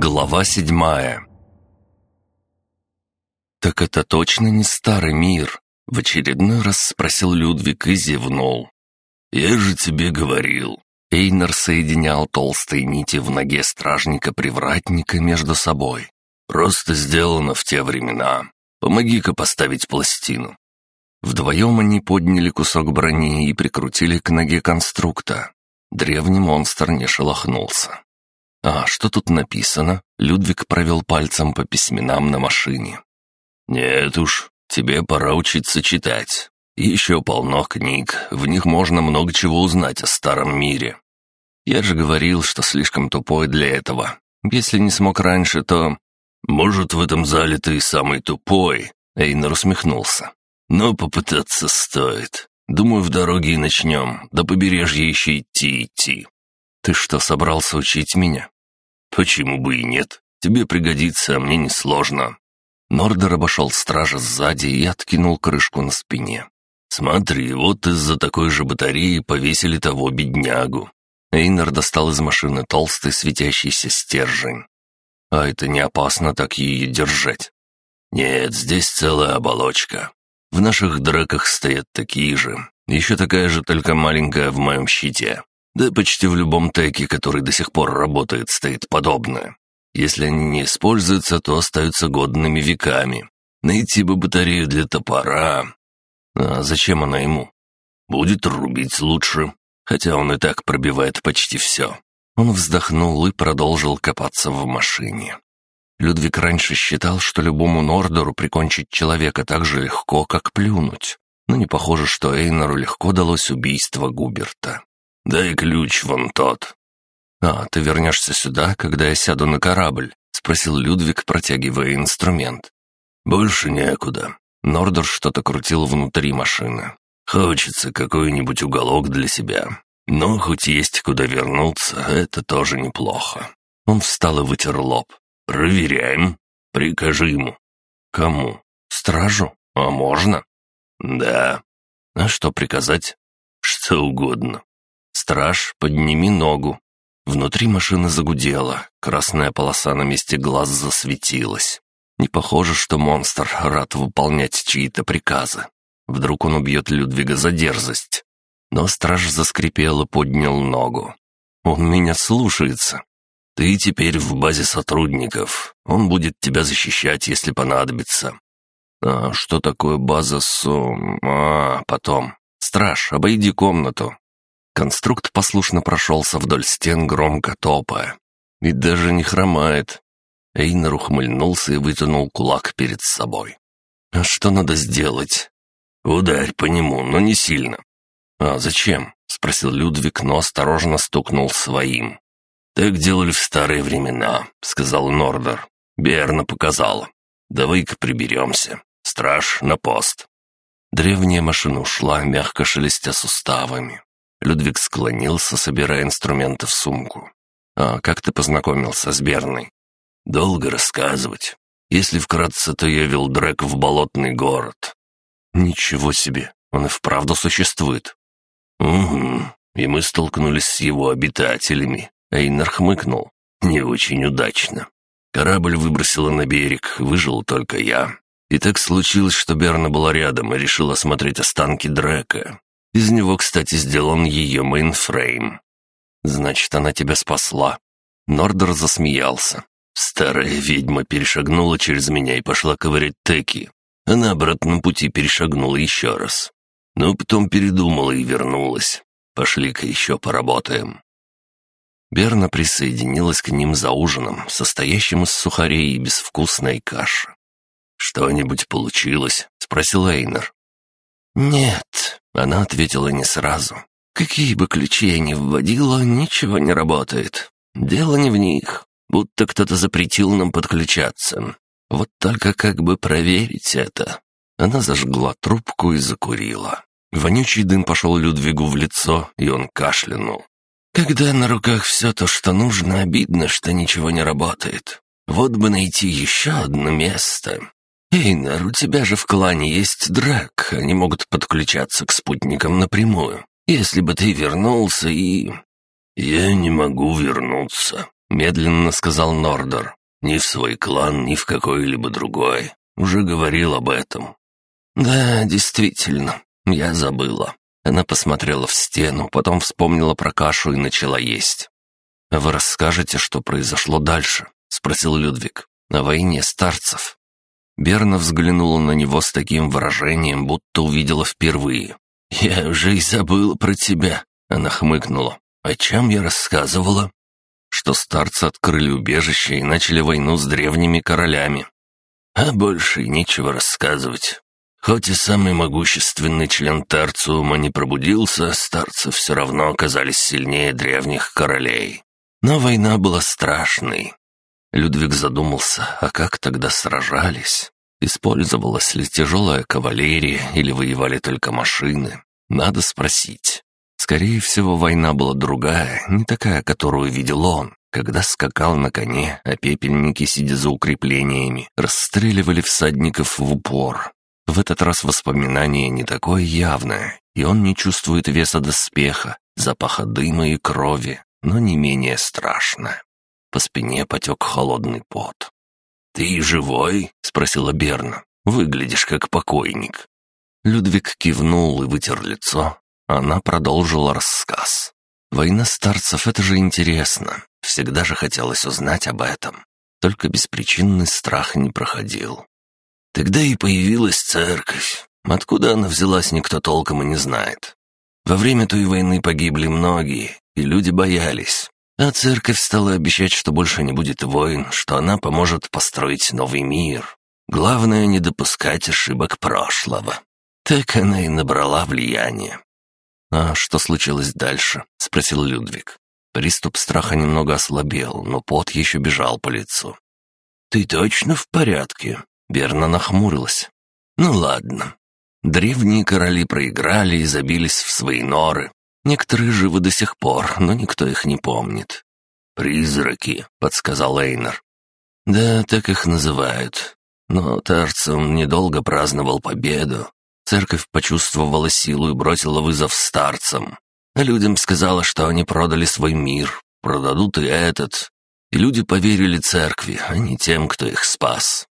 Глава седьмая «Так это точно не старый мир?» — в очередной раз спросил Людвиг и зевнул. «Я же тебе говорил». Эйнер соединял толстые нити в ноге стражника-привратника между собой. «Просто сделано в те времена. Помоги-ка поставить пластину». Вдвоем они подняли кусок брони и прикрутили к ноге конструкта. Древний монстр не шелохнулся. «А что тут написано?» Людвиг провел пальцем по письменам на машине. «Нет уж, тебе пора учиться читать. еще полно книг, в них можно много чего узнать о старом мире. Я же говорил, что слишком тупой для этого. Если не смог раньше, то...» «Может, в этом зале ты самый тупой?» Эйнер усмехнулся. «Но попытаться стоит. Думаю, в дороге и начнем. До побережья еще идти идти. «Ты что, собрался учить меня?» «Почему бы и нет? Тебе пригодится, а мне несложно». Нордер обошел стража сзади и откинул крышку на спине. «Смотри, вот из-за такой же батареи повесили того беднягу». Эйнер достал из машины толстый светящийся стержень. «А это не опасно так ее держать?» «Нет, здесь целая оболочка. В наших драках стоят такие же. Еще такая же, только маленькая в моем щите. Да почти в любом теке, который до сих пор работает, стоит подобное. Если они не используются, то остаются годными веками. Найти бы батарею для топора. А зачем она ему? Будет рубить лучше, хотя он и так пробивает почти все. Он вздохнул и продолжил копаться в машине. Людвиг раньше считал, что любому Нордеру прикончить человека так же легко, как плюнуть. Но не похоже, что Эйнору легко далось убийство Губерта. «Дай ключ вон тот». «А, ты вернешься сюда, когда я сяду на корабль?» — спросил Людвиг, протягивая инструмент. «Больше некуда». Нордер что-то крутил внутри машины. «Хочется какой-нибудь уголок для себя. Но хоть есть куда вернуться, это тоже неплохо». Он встал и вытер лоб. «Проверяем. Прикажи ему». «Кому? Стражу? А можно?» «Да». «А что приказать?» «Что угодно. «Страж, подними ногу». Внутри машины загудело, красная полоса на месте глаз засветилась. Не похоже, что монстр рад выполнять чьи-то приказы. Вдруг он убьет Людвига за дерзость. Но страж заскрипел и поднял ногу. «Он меня слушается. Ты теперь в базе сотрудников. Он будет тебя защищать, если понадобится». «А что такое база Сум? А, потом. Страж, обойди комнату. Конструкт послушно прошелся вдоль стен, громко топая. И даже не хромает. Эйнер ухмыльнулся и вытянул кулак перед собой. «А что надо сделать?» «Ударь по нему, но не сильно». «А зачем?» — спросил Людвиг, но осторожно стукнул своим. «Так делали в старые времена», — сказал Нордер. «Берна показала. Давай-ка приберемся. Страж на пост». Древняя машина ушла, мягко шелестя суставами. Людвиг склонился, собирая инструменты в сумку. «А как ты познакомился с Берной?» «Долго рассказывать. Если вкратце, то я вел Дрек в болотный город». «Ничего себе, он и вправду существует». «Угу, и мы столкнулись с его обитателями». Эйнер хмыкнул. «Не очень удачно. Корабль выбросило на берег, выжил только я. И так случилось, что Берна была рядом и решила осмотреть останки Дрека. Из него, кстати, сделан ее мейнфрейм. Значит, она тебя спасла. Нордер засмеялся. Старая ведьма перешагнула через меня и пошла ковырять теки. А на пути перешагнула еще раз. Но потом передумала и вернулась. Пошли-ка еще поработаем. Берна присоединилась к ним за ужином, состоящим из сухарей и безвкусной каши. «Что-нибудь получилось?» — спросил Эйнер. «Нет», — она ответила не сразу. «Какие бы ключи я ни вводила, ничего не работает. Дело не в них, будто кто-то запретил нам подключаться. Вот только как бы проверить это?» Она зажгла трубку и закурила. Вонючий дым пошел Людвигу в лицо, и он кашлянул. «Когда на руках все то, что нужно, обидно, что ничего не работает. Вот бы найти еще одно место, «Эйнар, у тебя же в клане есть драк, они могут подключаться к спутникам напрямую. Если бы ты вернулся и...» «Я не могу вернуться». — медленно сказал Нордер. «Ни в свой клан, ни в какой-либо другой. Уже говорил об этом». «Да, действительно, я забыла». Она посмотрела в стену, потом вспомнила про кашу и начала есть. «Вы расскажете, что произошло дальше?» — спросил Людвиг. «О войне старцев». Берна взглянула на него с таким выражением, будто увидела впервые. «Я уже и забыла про тебя», — она хмыкнула. «О чем я рассказывала?» Что старцы открыли убежище и начали войну с древними королями. А больше и нечего рассказывать. Хоть и самый могущественный член Терциума не пробудился, старцы все равно оказались сильнее древних королей. Но война была страшной. Людвиг задумался, а как тогда сражались? Использовалась ли тяжелая кавалерия или воевали только машины? Надо спросить. Скорее всего, война была другая, не такая, которую видел он, когда скакал на коне, а пепельники, сидя за укреплениями, расстреливали всадников в упор. В этот раз воспоминание не такое явное, и он не чувствует веса доспеха, запаха дыма и крови, но не менее страшно. По спине потек холодный пот. «Ты живой?» — спросила Берна. «Выглядишь как покойник». Людвиг кивнул и вытер лицо. Она продолжила рассказ. «Война старцев — это же интересно. Всегда же хотелось узнать об этом. Только беспричинный страх не проходил. Тогда и появилась церковь. Откуда она взялась, никто толком и не знает. Во время той войны погибли многие, и люди боялись. А церковь стала обещать, что больше не будет войн, что она поможет построить новый мир. Главное — не допускать ошибок прошлого. Так она и набрала влияние. «А что случилось дальше?» — спросил Людвиг. Приступ страха немного ослабел, но пот еще бежал по лицу. «Ты точно в порядке?» — Берна нахмурилась. «Ну ладно. Древние короли проиграли и забились в свои норы, Некоторые живы до сих пор, но никто их не помнит. «Призраки», — подсказал Эйнер. «Да, так их называют. Но Тарцем недолго праздновал победу. Церковь почувствовала силу и бросила вызов старцам. А людям сказала, что они продали свой мир, продадут и этот. И люди поверили церкви, а не тем, кто их спас.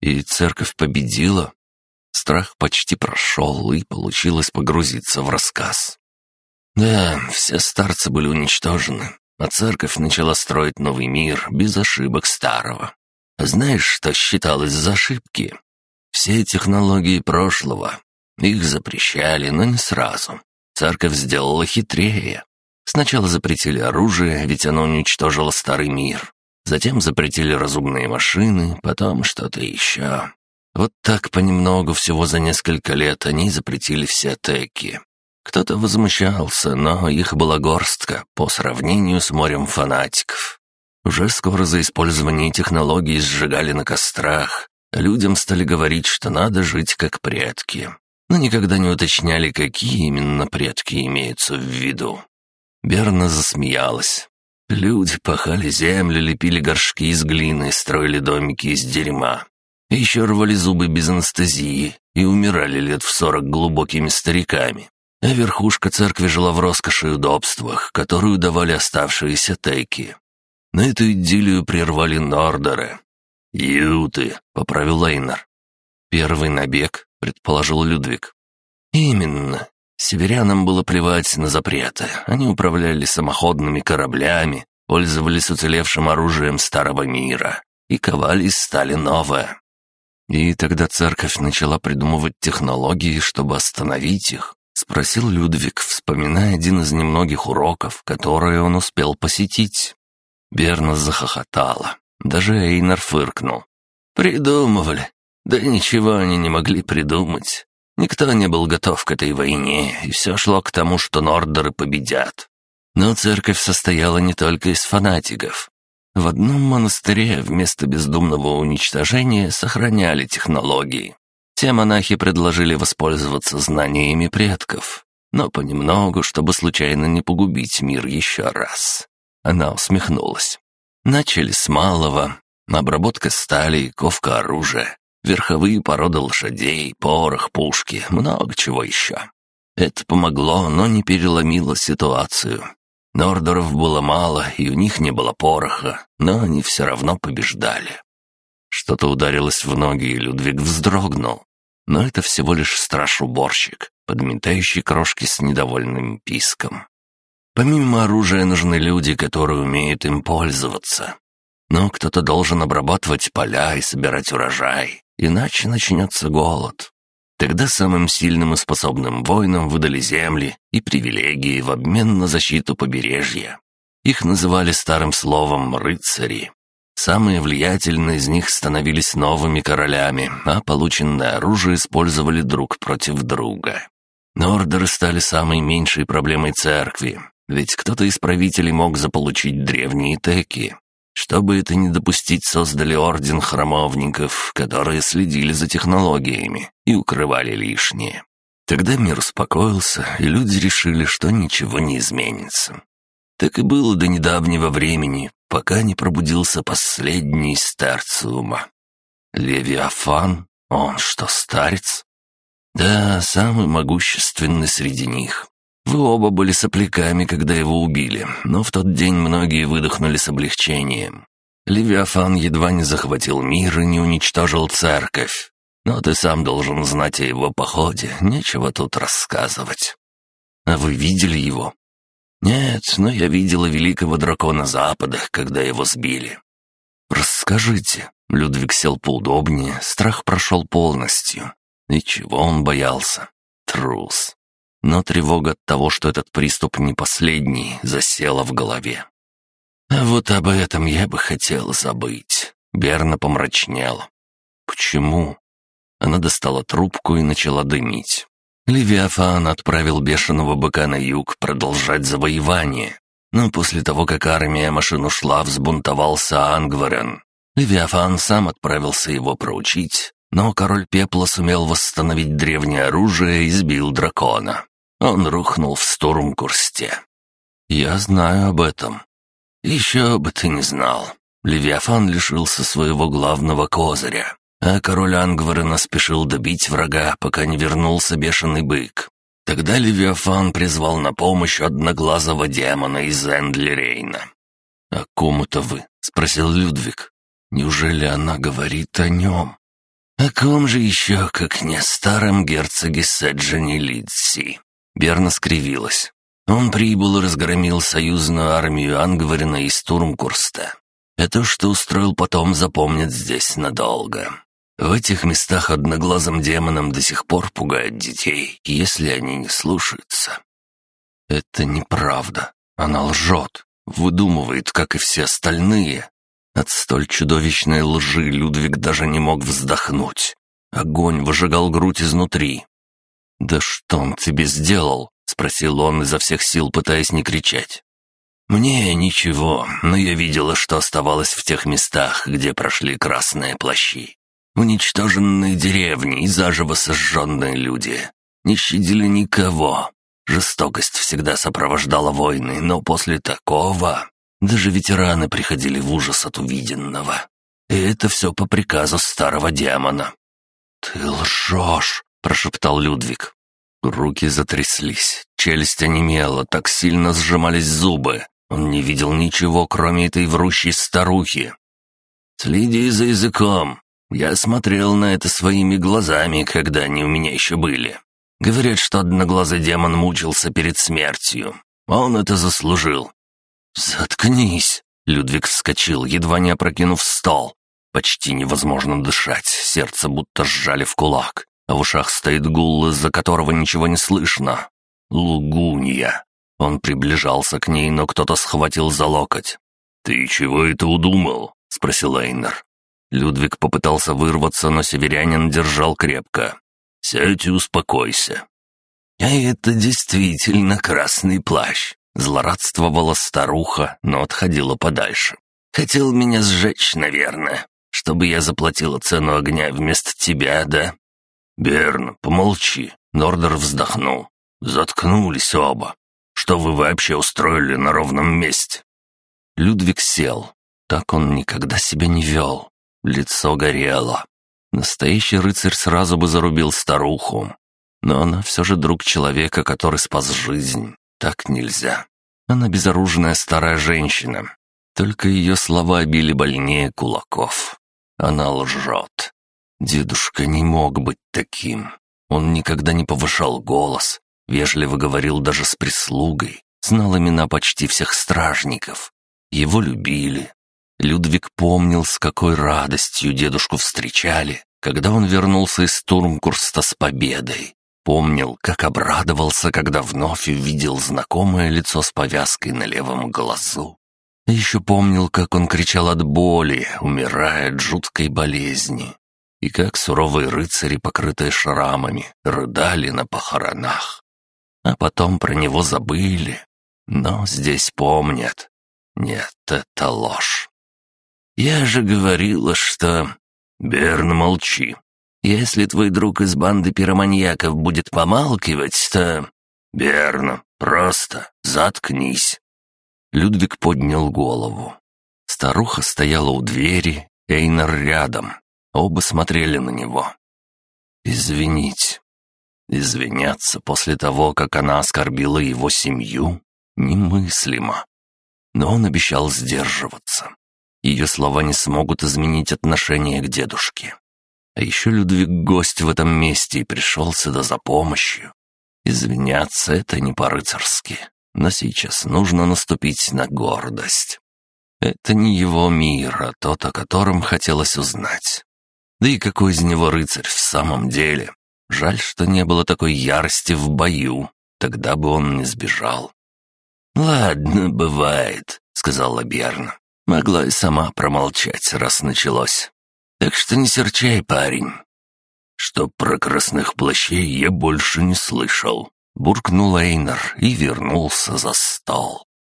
И церковь победила. Страх почти прошел, и получилось погрузиться в рассказ. Да, все старцы были уничтожены, а церковь начала строить новый мир без ошибок старого. Знаешь, что считалось за ошибки? Все технологии прошлого. Их запрещали, но не сразу. Церковь сделала хитрее. Сначала запретили оружие, ведь оно уничтожило старый мир. Затем запретили разумные машины, потом что-то еще. Вот так понемногу, всего за несколько лет, они запретили все теки. Кто-то возмущался, но их была горстка по сравнению с морем фанатиков. Уже скоро за использование технологий сжигали на кострах, людям стали говорить, что надо жить как предки. Но никогда не уточняли, какие именно предки имеются в виду. Берна засмеялась. Люди пахали землю, лепили горшки из глины, строили домики из дерьма. Еще рвали зубы без анестезии и умирали лет в сорок глубокими стариками а верхушка церкви жила в роскоши и удобствах, которую давали оставшиеся тейки. На эту идиллию прервали Нордеры. «Юты», — поправил Лейнер. «Первый набег», — предположил Людвиг. «Именно. Северянам было плевать на запреты. Они управляли самоходными кораблями, пользовались уцелевшим оружием старого мира и ковали из стали новое. И тогда церковь начала придумывать технологии, чтобы остановить их. — спросил Людвиг, вспоминая один из немногих уроков, которые он успел посетить. Берна захохотала. Даже Эйнар фыркнул. «Придумывали. Да ничего они не могли придумать. Никто не был готов к этой войне, и все шло к тому, что Нордеры победят. Но церковь состояла не только из фанатиков. В одном монастыре вместо бездумного уничтожения сохраняли технологии. Те монахи предложили воспользоваться знаниями предков, но понемногу, чтобы случайно не погубить мир еще раз. Она усмехнулась. Начали с малого. Обработка стали, ковка оружия, верховые породы лошадей, порох, пушки, много чего еще. Это помогло, но не переломило ситуацию. Нордеров было мало, и у них не было пороха, но они все равно побеждали. Что-то ударилось в ноги, и Людвиг вздрогнул. Но это всего лишь страж-уборщик, подметающий крошки с недовольным писком. Помимо оружия нужны люди, которые умеют им пользоваться. Но кто-то должен обрабатывать поля и собирать урожай, иначе начнется голод. Тогда самым сильным и способным воинам выдали земли и привилегии в обмен на защиту побережья. Их называли старым словом «рыцари». Самые влиятельные из них становились новыми королями, а полученное оружие использовали друг против друга. Нордеры стали самой меньшей проблемой церкви, ведь кто-то из правителей мог заполучить древние теки. Чтобы это не допустить, создали орден храмовников, которые следили за технологиями и укрывали лишнее. Тогда мир успокоился, и люди решили, что ничего не изменится. Так и было до недавнего времени, пока не пробудился последний из терциума. Левиафан? Он что, старец? Да, самый могущественный среди них. Вы оба были сопляками, когда его убили, но в тот день многие выдохнули с облегчением. Левиафан едва не захватил мир и не уничтожил церковь. Но ты сам должен знать о его походе, нечего тут рассказывать. А вы видели его? Нет, но я видела великого дракона Запада, когда его сбили. Расскажите. Людвиг сел поудобнее, страх прошел полностью. И чего он боялся? Трус но тревога от того, что этот приступ не последний, засела в голове. А вот об этом я бы хотел забыть. Берна помрачнела. Почему? Она достала трубку и начала дымить. Левиафан отправил бешеного быка на юг продолжать завоевание. Но после того, как армия машин ушла, взбунтовался Ангварен. Левиафан сам отправился его проучить, но король пепла сумел восстановить древнее оружие и сбил дракона. Он рухнул в Стурмкурсте. Я знаю об этом. Еще бы ты не знал. Левиафан лишился своего главного козыря, а король Ангварена спешил добить врага, пока не вернулся бешеный бык. Тогда Левиафан призвал на помощь одноглазого демона из Эндлерейна. «О ком это вы?» — спросил Людвиг. «Неужели она говорит о нем?» «О ком же еще, как не старом герцоге Седжани Лидси?» Берна скривилась. Он прибыл и разгромил союзную армию Ангварина и Стурмкурста. Это, что устроил потом, запомнит здесь надолго. В этих местах одноглазым демонам до сих пор пугают детей, если они не слушаются. Это неправда. Она лжет, выдумывает, как и все остальные. От столь чудовищной лжи Людвиг даже не мог вздохнуть. Огонь выжигал грудь изнутри. «Да что он тебе сделал?» — спросил он изо всех сил, пытаясь не кричать. «Мне ничего, но я видела, что оставалось в тех местах, где прошли красные плащи. Уничтоженные деревни и заживо сожженные люди. Не щадили никого. Жестокость всегда сопровождала войны, но после такого даже ветераны приходили в ужас от увиденного. И это все по приказу старого демона». «Ты лжешь!» — прошептал Людвиг. Руки затряслись, челюсть онемела, так сильно сжимались зубы. Он не видел ничего, кроме этой врущей старухи. «Следи за языком. Я смотрел на это своими глазами, когда они у меня еще были. Говорят, что одноглазый демон мучился перед смертью. Он это заслужил». «Заткнись!» — Людвиг вскочил, едва не опрокинув стол. Почти невозможно дышать, сердце будто сжали в кулак а в ушах стоит гул, из-за которого ничего не слышно. Лугунья. Он приближался к ней, но кто-то схватил за локоть. «Ты чего это удумал?» — спросил Эйнер. Людвиг попытался вырваться, но северянин держал крепко. «Сядь и успокойся». «А это действительно красный плащ», — злорадствовала старуха, но отходила подальше. «Хотел меня сжечь, наверное, чтобы я заплатила цену огня вместо тебя, да?» «Берн, помолчи!» Нордер вздохнул. «Заткнулись оба. Что вы вообще устроили на ровном месте?» Людвиг сел. Так он никогда себя не вел. Лицо горело. Настоящий рыцарь сразу бы зарубил старуху. Но она все же друг человека, который спас жизнь. Так нельзя. Она безоружная старая женщина. Только ее слова били больнее кулаков. Она лжет. Дедушка не мог быть таким. Он никогда не повышал голос, вежливо говорил даже с прислугой, знал имена почти всех стражников. Его любили. Людвиг помнил, с какой радостью дедушку встречали, когда он вернулся из Турмкурста с победой. Помнил, как обрадовался, когда вновь увидел знакомое лицо с повязкой на левом глазу. еще помнил, как он кричал от боли, умирая от жуткой болезни. И как суровые рыцари, покрытые шрамами, рыдали на похоронах. А потом про него забыли. Но здесь помнят. Нет, это ложь. «Я же говорила, что...» «Берн, молчи. Если твой друг из банды пироманьяков будет помалкивать, то...» «Берн, просто заткнись». Людвиг поднял голову. Старуха стояла у двери, Эйнар рядом. Оба смотрели на него. «Извинить». Извиняться после того, как она оскорбила его семью, немыслимо. Но он обещал сдерживаться. Ее слова не смогут изменить отношение к дедушке. А еще Людвиг гость в этом месте и пришел сюда за помощью. Извиняться — это не по-рыцарски, но сейчас нужно наступить на гордость. Это не его мир, а тот, о котором хотелось узнать. Да и какой из него рыцарь в самом деле? Жаль, что не было такой ярости в бою, тогда бы он не сбежал. «Ладно, бывает», — сказала Берна. Могла и сама промолчать, раз началось. Так что не серчай, парень. Что про красных плащей я больше не слышал. Буркнул Эйнер и вернулся за стол.